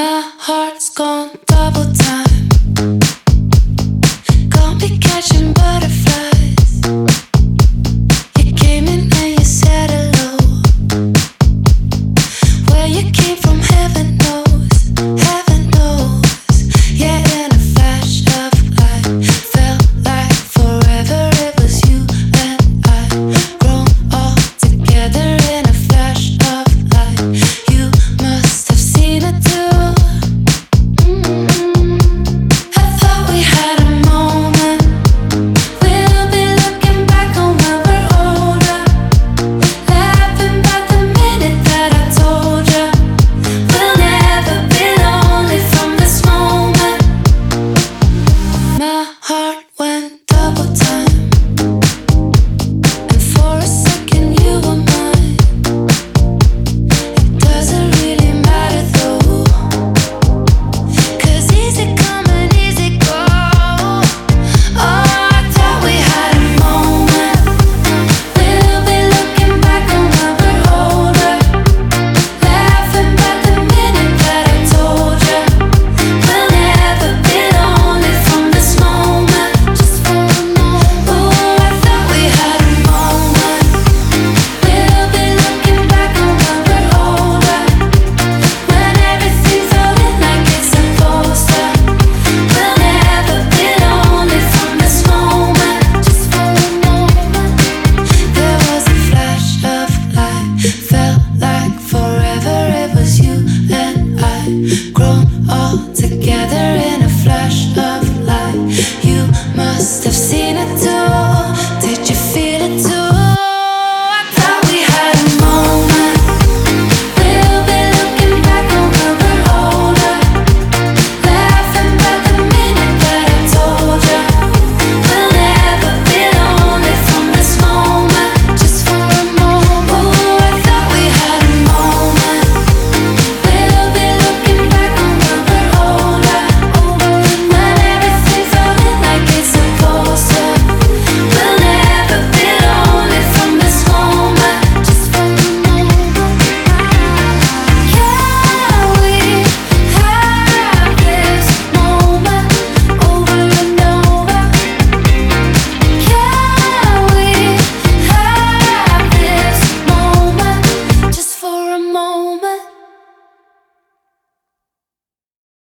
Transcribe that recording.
My heart's gone double time. together in a flash of light. You must have seen it too.